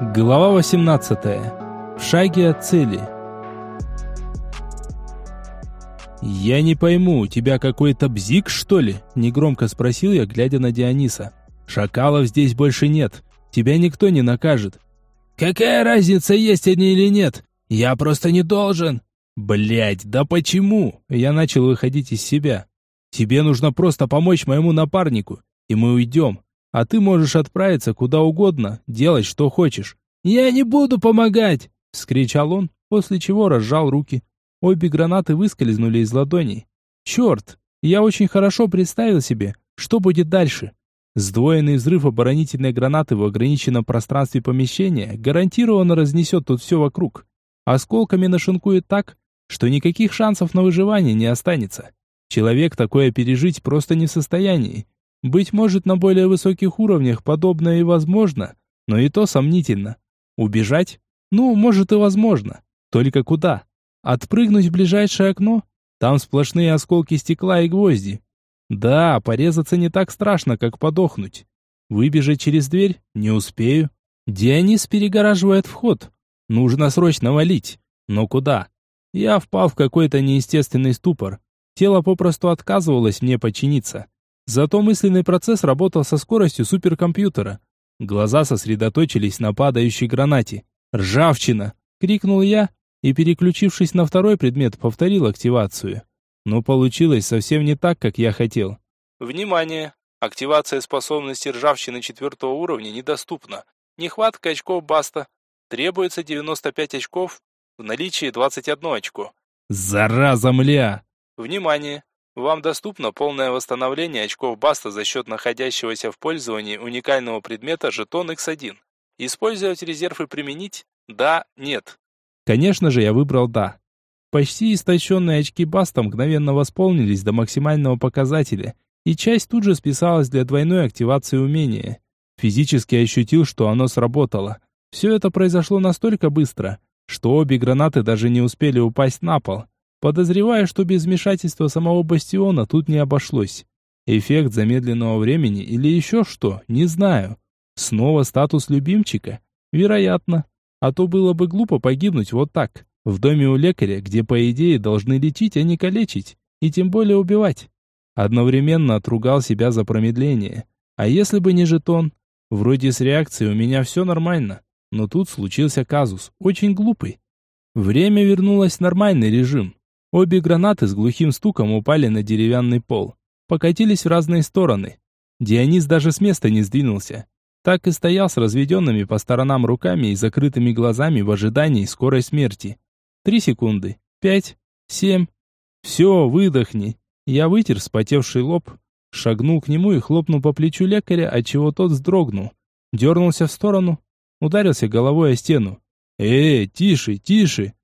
Глава 18. В шаге от цели. «Я не пойму, у тебя какой-то бзик, что ли?» – негромко спросил я, глядя на Диониса. «Шакалов здесь больше нет. Тебя никто не накажет». «Какая разница, есть они или нет? Я просто не должен!» Блять, да почему?» Я начал выходить из себя. «Тебе нужно просто помочь моему напарнику, и мы уйдем а ты можешь отправиться куда угодно, делать что хочешь. Я не буду помогать, вскричал он, после чего разжал руки. Обе гранаты выскользнули из ладоней. Черт, я очень хорошо представил себе, что будет дальше. Сдвоенный взрыв оборонительной гранаты в ограниченном пространстве помещения гарантированно разнесет тут все вокруг. Осколками нашинкует так, что никаких шансов на выживание не останется. Человек такое пережить просто не в состоянии. Быть может, на более высоких уровнях подобное и возможно, но и то сомнительно. Убежать? Ну, может и возможно. Только куда? Отпрыгнуть в ближайшее окно? Там сплошные осколки стекла и гвозди. Да, порезаться не так страшно, как подохнуть. Выбежать через дверь? Не успею. Дионис перегораживает вход. Нужно срочно валить. Но куда? Я впал в какой-то неестественный ступор. Тело попросту отказывалось мне подчиниться. Зато мысленный процесс работал со скоростью суперкомпьютера. Глаза сосредоточились на падающей гранате. «Ржавчина!» — крикнул я и, переключившись на второй предмет, повторил активацию. Но получилось совсем не так, как я хотел. Внимание! Активация способности ржавчины четвертого уровня недоступна. Нехватка очков баста. Требуется 95 очков, в наличии 21 очко. Зараза, мля! Внимание! Вам доступно полное восстановление очков Баста за счет находящегося в пользовании уникального предмета жетон X1. Использовать резерв и применить? Да, нет. Конечно же, я выбрал «да». Почти истощенные очки Баста мгновенно восполнились до максимального показателя, и часть тут же списалась для двойной активации умения. Физически ощутил, что оно сработало. Все это произошло настолько быстро, что обе гранаты даже не успели упасть на пол. Подозревая, что без вмешательства самого бастиона тут не обошлось. Эффект замедленного времени или еще что, не знаю. Снова статус любимчика? Вероятно. А то было бы глупо погибнуть вот так, в доме у лекаря, где, по идее, должны лечить, а не калечить, и тем более убивать. Одновременно отругал себя за промедление. А если бы не жетон? Вроде с реакцией у меня все нормально, но тут случился казус, очень глупый. Время вернулось в нормальный режим. Обе гранаты с глухим стуком упали на деревянный пол. Покатились в разные стороны. Дионис даже с места не сдвинулся. Так и стоял с разведенными по сторонам руками и закрытыми глазами в ожидании скорой смерти. Три секунды. Пять. Семь. Все, выдохни. Я вытер вспотевший лоб, шагнул к нему и хлопнул по плечу лекаря, отчего тот вздрогнул. Дернулся в сторону, ударился головой о стену. «Эй, тише, тише!»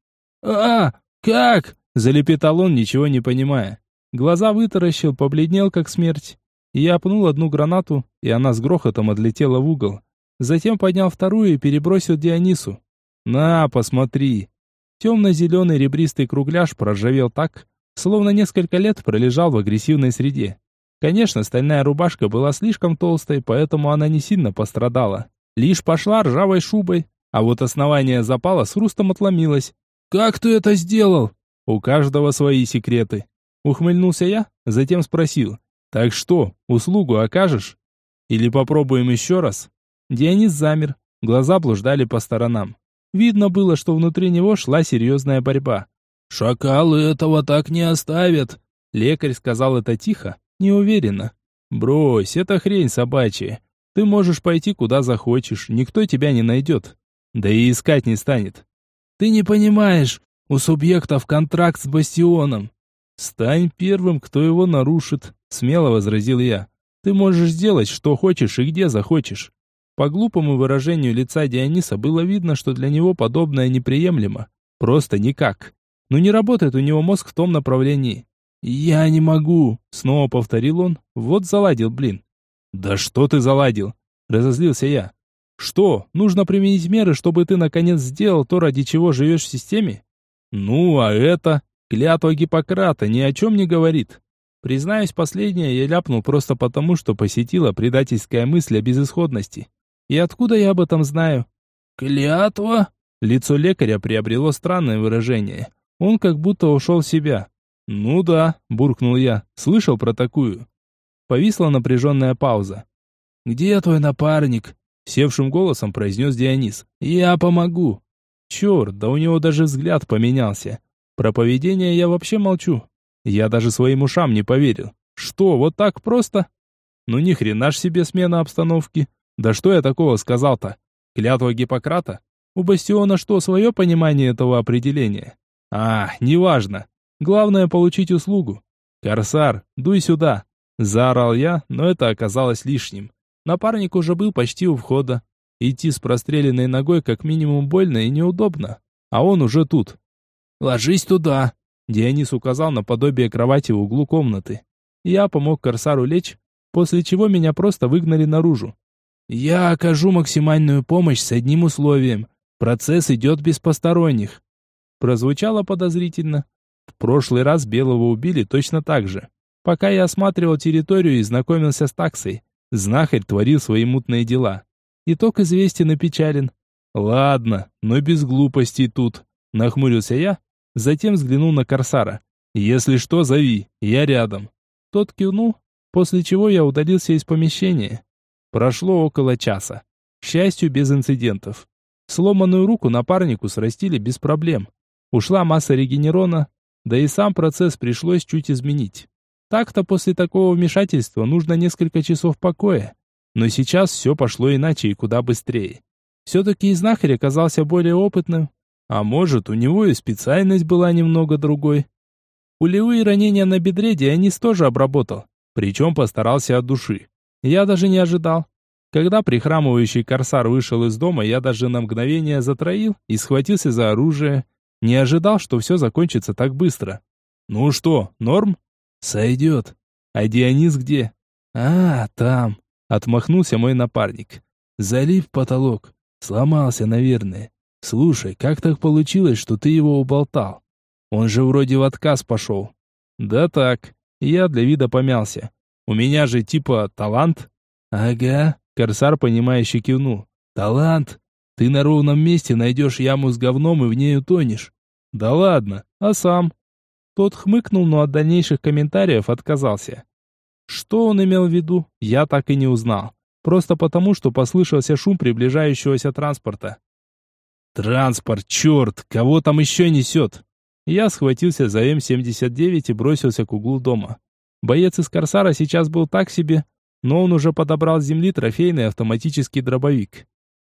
«А, как?» Залепетал он, ничего не понимая. Глаза вытаращил, побледнел как смерть. Я пнул одну гранату, и она с грохотом отлетела в угол. Затем поднял вторую и перебросил Дионису. «На, посмотри!» Темно-зеленый ребристый кругляш проржавел так, словно несколько лет пролежал в агрессивной среде. Конечно, стальная рубашка была слишком толстой, поэтому она не сильно пострадала. Лишь пошла ржавой шубой, а вот основание запала с хрустом отломилось. «Как ты это сделал?» У каждого свои секреты. Ухмыльнулся я, затем спросил. Так что, услугу окажешь? Или попробуем еще раз? Дионис замер, глаза блуждали по сторонам. Видно было, что внутри него шла серьезная борьба. «Шакалы этого так не оставят!» Лекарь сказал это тихо, неуверенно. «Брось, это хрень собачья. Ты можешь пойти куда захочешь, никто тебя не найдет. Да и искать не станет». «Ты не понимаешь, у субъектов контракт с бастионом. Стань первым, кто его нарушит, смело возразил я. Ты можешь сделать, что хочешь и где захочешь. По глупому выражению лица Диониса было видно, что для него подобное неприемлемо. Просто никак. Но не работает у него мозг в том направлении. «Я не могу», — снова повторил он. «Вот заладил, блин». «Да что ты заладил?» — разозлился я. «Что, нужно применить меры, чтобы ты наконец сделал то, ради чего живешь в системе? Ну, а это... Клятва Гиппократа ни о чем не говорит. Признаюсь, последнее я ляпнул просто потому, что посетила предательская мысль о безысходности. И откуда я об этом знаю? Клятва? Лицо лекаря приобрело странное выражение. Он как будто ушел в себя. «Ну да», – буркнул я, – «слышал про такую». Повисла напряженная пауза. «Где твой напарник?» – севшим голосом произнес Дионис. «Я помогу». Черт, да у него даже взгляд поменялся. Про поведение я вообще молчу. Я даже своим ушам не поверил. Что, вот так просто? Ну ни хрена ж себе смена обстановки. Да что я такого сказал-то? Клятва Гиппократа? У Бастиона что, свое понимание этого определения? А, неважно. Главное получить услугу. «Корсар, дуй сюда!» Заорал я, но это оказалось лишним. Напарник уже был почти у входа. Идти с простреленной ногой как минимум больно и неудобно. А он уже тут. «Ложись туда!» Дионис указал на подобие кровати в углу комнаты. Я помог Корсару лечь, после чего меня просто выгнали наружу. «Я окажу максимальную помощь с одним условием. Процесс идет без посторонних. Прозвучало подозрительно. В прошлый раз Белого убили точно так же. Пока я осматривал территорию и знакомился с таксой, знахарь творил свои мутные дела. Итог известен и печален. Ладно, но без глупостей тут. Нахмурился я, затем взглянул на Корсара. Если что, зови, я рядом. Тот кивнул, после чего я удалился из помещения. Прошло около часа. К счастью, без инцидентов. Сломанную руку напарнику срастили без проблем. Ушла масса регенерона, да и сам процесс пришлось чуть изменить. Так-то после такого вмешательства нужно несколько часов покоя. Но сейчас все пошло иначе и куда быстрее. Все-таки и знахарь оказался более опытным. А может, у него и специальность была немного другой. Пулевые ранения на бедре Дионис тоже обработал. Причем постарался от души. Я даже не ожидал. Когда прихрамывающий корсар вышел из дома, я даже на мгновение затроил и схватился за оружие. Не ожидал, что все закончится так быстро. «Ну что, норм?» «Сойдет». «А Дионис где?» «А, там», — отмахнулся мой напарник. «Залив потолок. Сломался, наверное. Слушай, как так получилось, что ты его уболтал? Он же вроде в отказ пошел». «Да так. Я для вида помялся. У меня же типа талант». «Ага. Корсар, понимающе кивнул. «Талант! Ты на ровном месте найдешь яму с говном и в ней утонешь». «Да ладно, а сам?» Тот хмыкнул, но от дальнейших комментариев отказался. Что он имел в виду, я так и не узнал. Просто потому, что послышался шум приближающегося транспорта. «Транспорт, черт! Кого там еще несет?» Я схватился за М-79 и бросился к углу дома. Боец из Корсара сейчас был так себе, но он уже подобрал с земли трофейный автоматический дробовик.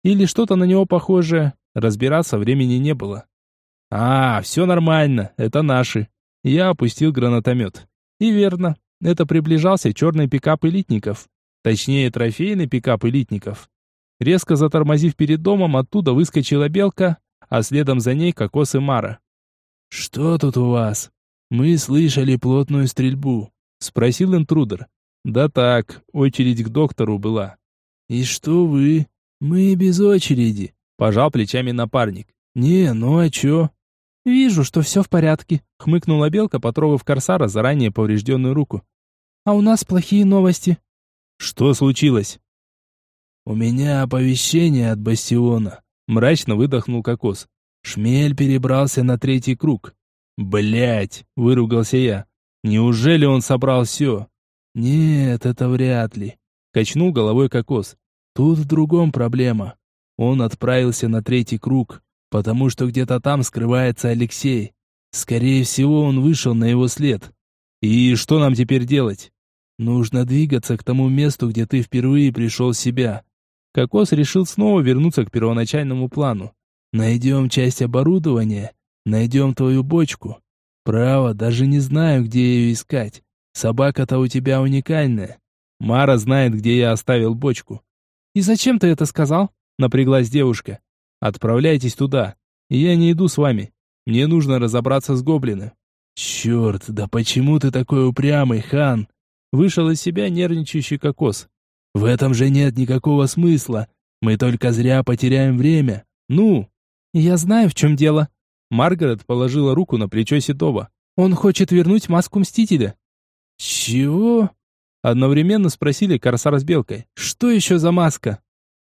Или что-то на него похожее, разбираться времени не было. А, все нормально, это наши. Я опустил гранатомет. И верно, это приближался черный пикап элитников. Точнее, трофейный пикап элитников. Резко затормозив перед домом, оттуда выскочила белка, а следом за ней кокос и Мара. «Что тут у вас? Мы слышали плотную стрельбу», — спросил интрудер. Да так, очередь к доктору была. И что вы? Мы без очереди. Пожал плечами напарник. Не, ну а чё? Вижу, что все в порядке, хмыкнула белка, потрогав корсара заранее поврежденную руку. А у нас плохие новости. Что случилось? У меня оповещение от бастиона. Мрачно выдохнул кокос. Шмель перебрался на третий круг. Блять, выругался я. Неужели он собрал все? «Нет, это вряд ли», — качнул головой кокос. «Тут в другом проблема. Он отправился на третий круг, потому что где-то там скрывается Алексей. Скорее всего, он вышел на его след. И что нам теперь делать? Нужно двигаться к тому месту, где ты впервые пришел в себя. Кокос решил снова вернуться к первоначальному плану. Найдем часть оборудования, найдем твою бочку. Право, даже не знаю, где ее искать. Собака-то у тебя уникальная. Мара знает, где я оставил бочку. И зачем ты это сказал? Напряглась девушка. Отправляйтесь туда. Я не иду с вами. Мне нужно разобраться с гоблином. Черт, да почему ты такой упрямый, хан? Вышел из себя нервничающий кокос. В этом же нет никакого смысла. Мы только зря потеряем время. Ну? Я знаю, в чем дело. Маргарет положила руку на плечо Седова. Он хочет вернуть маску Мстителя. «Чего?» Одновременно спросили Корсар с Белкой. «Что еще за маска?»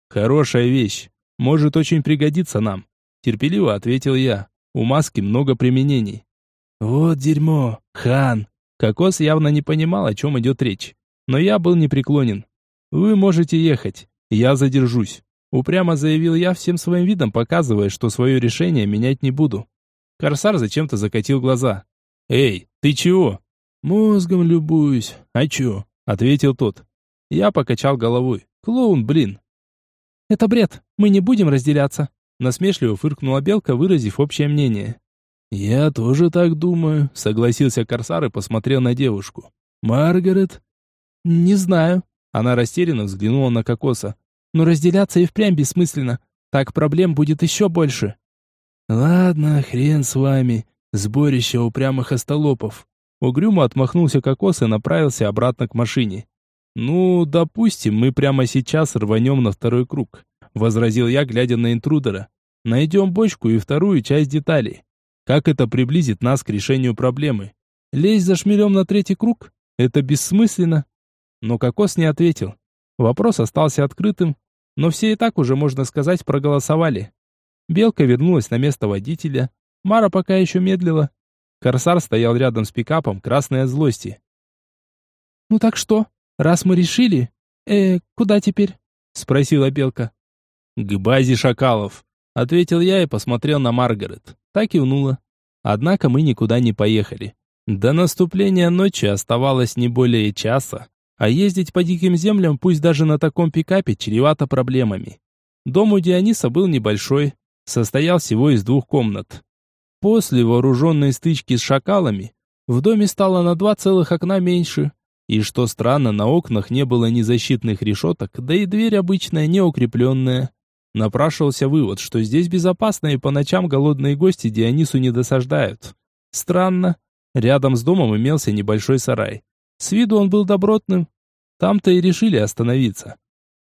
«Хорошая вещь. Может очень пригодиться нам. Терпеливо ответил я. У маски много применений. Вот дерьмо, хан. Кокос явно не понимал, о чем идет речь. Но я был непреклонен. Вы можете ехать. Я задержусь. Упрямо заявил я всем своим видом, показывая, что свое решение менять не буду. Корсар зачем-то закатил глаза. «Эй, ты чего?» «Мозгом любуюсь. А чё?» Ответил тот. Я покачал головой. «Клоун, блин!» «Это бред. Мы не будем разделяться». Насмешливо фыркнула Белка, выразив общее мнение. «Я тоже так думаю», — согласился Корсар и посмотрел на девушку. «Маргарет?» «Не знаю». Она растерянно взглянула на Кокоса. «Но разделяться и впрямь бессмысленно. Так проблем будет еще больше». «Ладно, хрен с вами. Сборище упрямых остолопов». Угрюмо отмахнулся Кокос и направился обратно к машине. «Ну, допустим, мы прямо сейчас рванем на второй круг», — возразил я, глядя на интрудера. «Найдем бочку и вторую часть деталей. Как это приблизит нас к решению проблемы? Лезть за шмелем на третий круг? Это бессмысленно. Но Кокос не ответил. Вопрос остался открытым, но все и так уже, можно сказать, проголосовали. Белка вернулась на место водителя. Мара пока еще медлила. Корсар стоял рядом с пикапом, красный от злости. «Ну так что, раз мы решили, э, куда теперь?» Спросила Белка. «К базе шакалов», — ответил я и посмотрел на Маргарет. Так кивнула. Однако мы никуда не поехали. До наступления ночи оставалось не более часа, а ездить по диким землям, пусть даже на таком пикапе, чревато проблемами. Дом у Диониса был небольшой, состоял всего из двух комнат. После вооруженной стычки с шакалами в доме стало на два целых окна меньше. И что странно, на окнах не было ни защитных решеток, да и дверь обычная, не укрепленная. Напрашивался вывод, что здесь безопасно и по ночам голодные гости Дионису не досаждают. Странно. Рядом с домом имелся небольшой сарай. С виду он был добротным. Там-то и решили остановиться.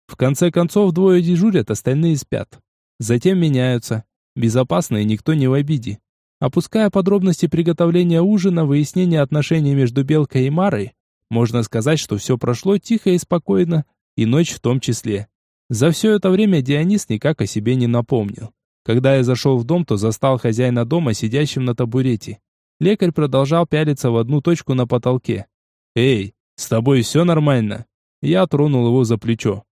В конце концов, двое дежурят, остальные спят. Затем меняются. Безопасно и никто не в обиде. Опуская подробности приготовления ужина, выяснения отношений между Белкой и Марой, можно сказать, что все прошло тихо и спокойно, и ночь в том числе. За все это время Дионис никак о себе не напомнил. Когда я зашел в дом, то застал хозяина дома сидящим на табурете. Лекарь продолжал пялиться в одну точку на потолке. «Эй, с тобой все нормально?» Я тронул его за плечо.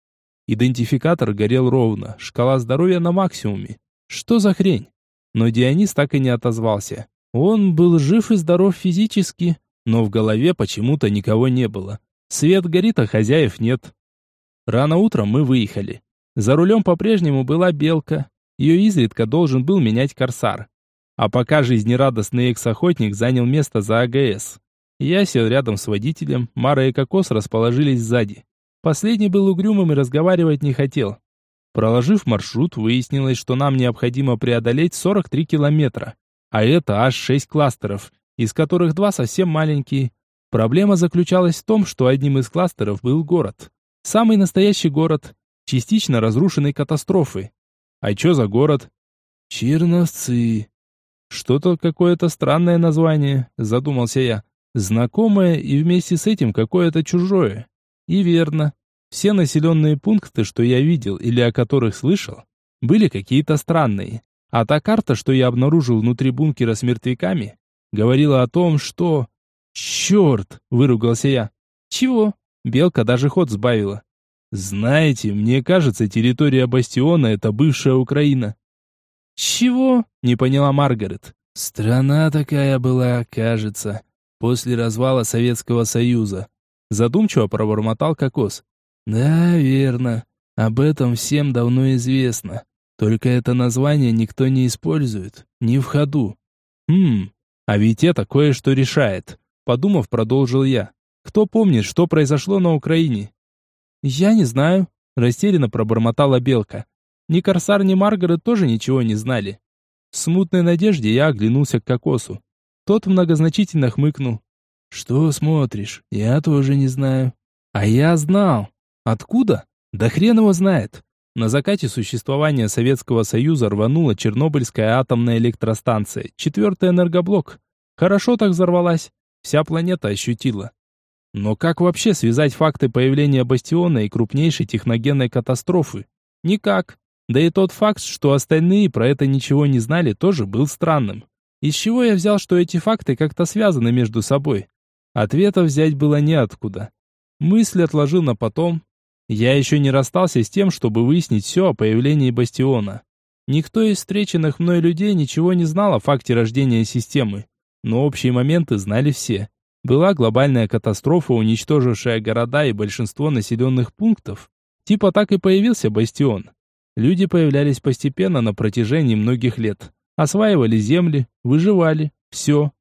Идентификатор горел ровно, шкала здоровья на максимуме. Что за хрень? Но Дионис так и не отозвался. Он был жив и здоров физически, но в голове почему-то никого не было. Свет горит, а хозяев нет. Рано утром мы выехали. За рулем по-прежнему была Белка. Ее изредка должен был менять Корсар. А пока жизнерадостный экс-охотник занял место за АГС. Я сел рядом с водителем, Мара и Кокос расположились сзади. Последний был угрюмым и разговаривать не хотел. Проложив маршрут, выяснилось, что нам необходимо преодолеть 43 километра. А это аж 6 кластеров, из которых два совсем маленькие. Проблема заключалась в том, что одним из кластеров был город. Самый настоящий город, частично разрушенный катастрофой. А что за город? Черновцы. Что-то какое-то странное название, задумался я. Знакомое и вместе с этим какое-то чужое. И верно. Все населенные пункты, что я видел или о которых слышал, были какие-то странные. А та карта, что я обнаружил внутри бункера с мертвяками, говорила о том, что... «Черт!» — выругался я. «Чего?» Белка даже ход сбавила. Знаете, мне кажется, территория Бастиона — это бывшая Украина. Чего? Не поняла Маргарет. Страна такая была, кажется, после развала Советского Союза. Задумчиво пробормотал Кокос. Да, верно. Об этом всем давно известно. Только это название никто не использует, не в ходу. Хм, а ведь это кое-что решает. Подумав, продолжил я. Кто помнит, что произошло на Украине? Я не знаю, растерянно пробормотала Белка. Ни Корсар, ни Маргарет тоже ничего не знали. В смутной надежде я оглянулся к Кокосу. Тот многозначительно хмыкнул. «Что смотришь? Я тоже не знаю». «А я знал. Откуда? Да хрен его знает». На закате существования Советского Союза рванула Чернобыльская атомная электростанция, четвертый энергоблок. Хорошо так взорвалась. Вся планета ощутила. Но как вообще связать факты появления бастиона и крупнейшей техногенной катастрофы? Никак. Да и тот факт, что остальные про это ничего не знали, тоже был странным. Из чего я взял, что эти факты как-то связаны между собой? Ответа взять было неоткуда. Мысль отложил на потом. Я еще не расстался с тем, чтобы выяснить все о появлении бастиона. Никто из встреченных мной людей ничего не знал о факте рождения системы, но общие моменты знали все. Была глобальная катастрофа, уничтожившая города и большинство населенных пунктов. Типа так и появился бастион. Люди появлялись постепенно на протяжении многих лет. Осваивали земли, выживали, все.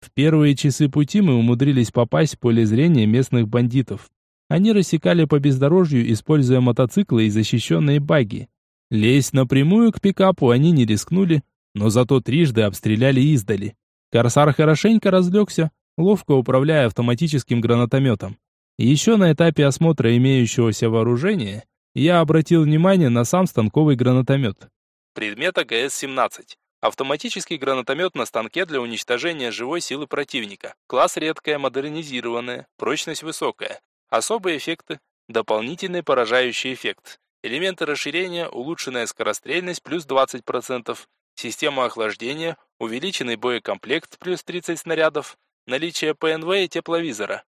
В первые часы пути мы умудрились попасть в поле зрения местных бандитов. Они рассекали по бездорожью, используя мотоциклы и защищенные баги. Лезть напрямую к пикапу они не рискнули, но зато трижды обстреляли издали. Корсар хорошенько разлегся, ловко управляя автоматическим гранатометом. Еще на этапе осмотра имеющегося вооружения я обратил внимание на сам станковый гранатомет. Предмет АГС-17. Автоматический гранатомет на станке для уничтожения живой силы противника. Класс редкая, модернизированная, прочность высокая. Особые эффекты. Дополнительный поражающий эффект. Элементы расширения, улучшенная скорострельность плюс 20%. Система охлаждения, увеличенный боекомплект плюс 30 снарядов. Наличие ПНВ и тепловизора.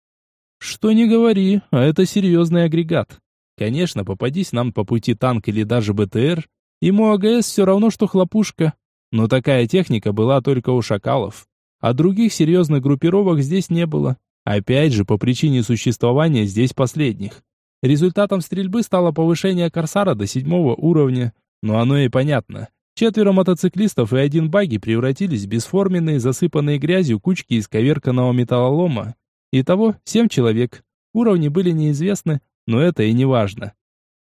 Что не говори, а это серьезный агрегат. Конечно, попадись нам по пути танк или даже БТР, ему АГС все равно, что хлопушка. Но такая техника была только у шакалов. А других серьезных группировок здесь не было. Опять же, по причине существования здесь последних. Результатом стрельбы стало повышение Корсара до седьмого уровня. Но оно и понятно. Четверо мотоциклистов и один баги превратились в бесформенные, засыпанные грязью кучки исковерканного металлолома. Итого семь человек. Уровни были неизвестны, но это и не важно.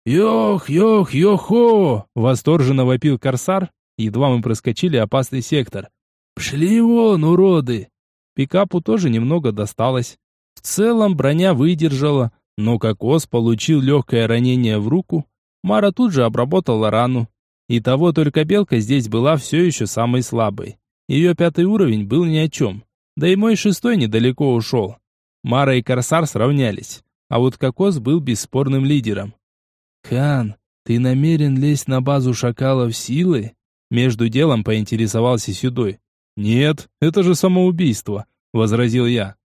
«Йох, йох, йохо!» — восторженно вопил корсар, едва мы проскочили опасный сектор. «Пшли вон, уроды!» Пикапу тоже немного досталось. В целом броня выдержала, но Кокос получил легкое ранение в руку. Мара тут же обработала рану. И того только Белка здесь была все еще самой слабой. Ее пятый уровень был ни о чем. Да и мой шестой недалеко ушел. Мара и Корсар сравнялись а вот Кокос был бесспорным лидером. «Хан, ты намерен лезть на базу шакалов силы?» Между делом поинтересовался Седой. «Нет, это же самоубийство», — возразил я.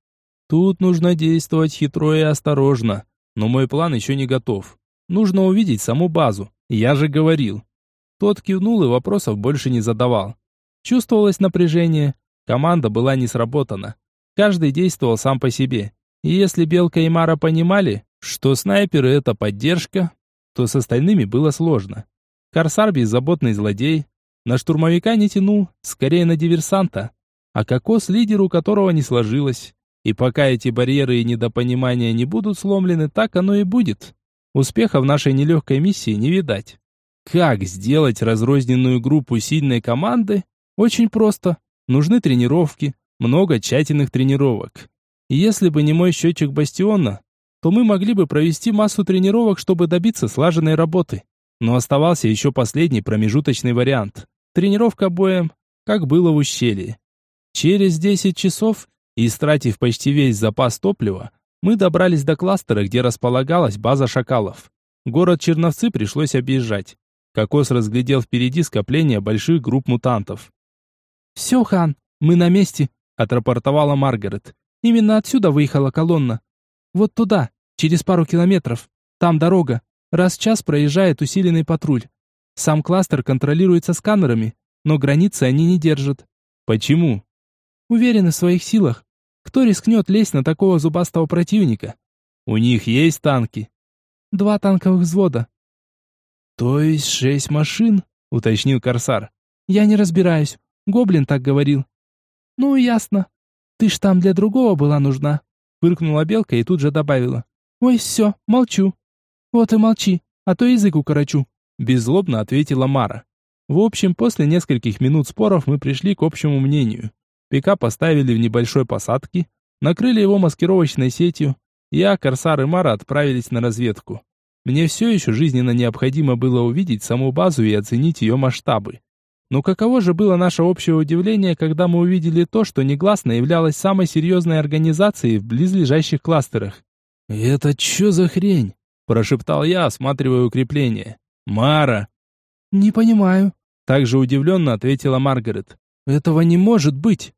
«Тут нужно действовать хитро и осторожно, но мой план еще не готов. Нужно увидеть саму базу, я же говорил». Тот кивнул и вопросов больше не задавал. Чувствовалось напряжение, команда была не сработана. Каждый действовал сам по себе. И если Белка и Мара понимали, что снайперы — это поддержка, то с остальными было сложно. Корсар беззаботный злодей, на штурмовика не тянул, скорее на диверсанта, а Кокос лидер, у которого не сложилось. И пока эти барьеры и недопонимания не будут сломлены, так оно и будет. Успеха в нашей нелегкой миссии не видать. Как сделать разрозненную группу сильной команды? Очень просто. Нужны тренировки, много тщательных тренировок. Если бы не мой счетчик бастиона, то мы могли бы провести массу тренировок, чтобы добиться слаженной работы. Но оставался еще последний промежуточный вариант. Тренировка боем, как было в ущелье. Через 10 часов, истратив почти весь запас топлива, мы добрались до кластера, где располагалась база шакалов. Город Черновцы пришлось объезжать. Кокос разглядел впереди скопление больших групп мутантов. «Все, хан, мы на месте», — отрапортовала Маргарет. Именно отсюда выехала колонна. Вот туда, через пару километров. Там дорога. Раз в час проезжает усиленный патруль. Сам кластер контролируется сканерами, но границы они не держат. Почему? Уверены в своих силах. Кто рискнет лезть на такого зубастого противника? У них есть танки. Два танковых взвода. То есть шесть машин? Уточнил Корсар. Я не разбираюсь. Гоблин так говорил. Ну, ясно. Ты ж там для другого была нужна. Фыркнула белка и тут же добавила. Ой, все, молчу. Вот и молчи, а то язык укорочу. Беззлобно ответила Мара. В общем, после нескольких минут споров мы пришли к общему мнению. Пикап поставили в небольшой посадке, накрыли его маскировочной сетью. Я, Корсар и Мара отправились на разведку. Мне все еще жизненно необходимо было увидеть саму базу и оценить ее масштабы. Но каково же было наше общее удивление, когда мы увидели то, что негласно являлось самой серьезной организацией в близлежащих кластерах. «Это что за хрень?» – прошептал я, осматривая укрепление. «Мара!» «Не понимаю», также удивленно ответила Маргарет. «Этого не может быть!»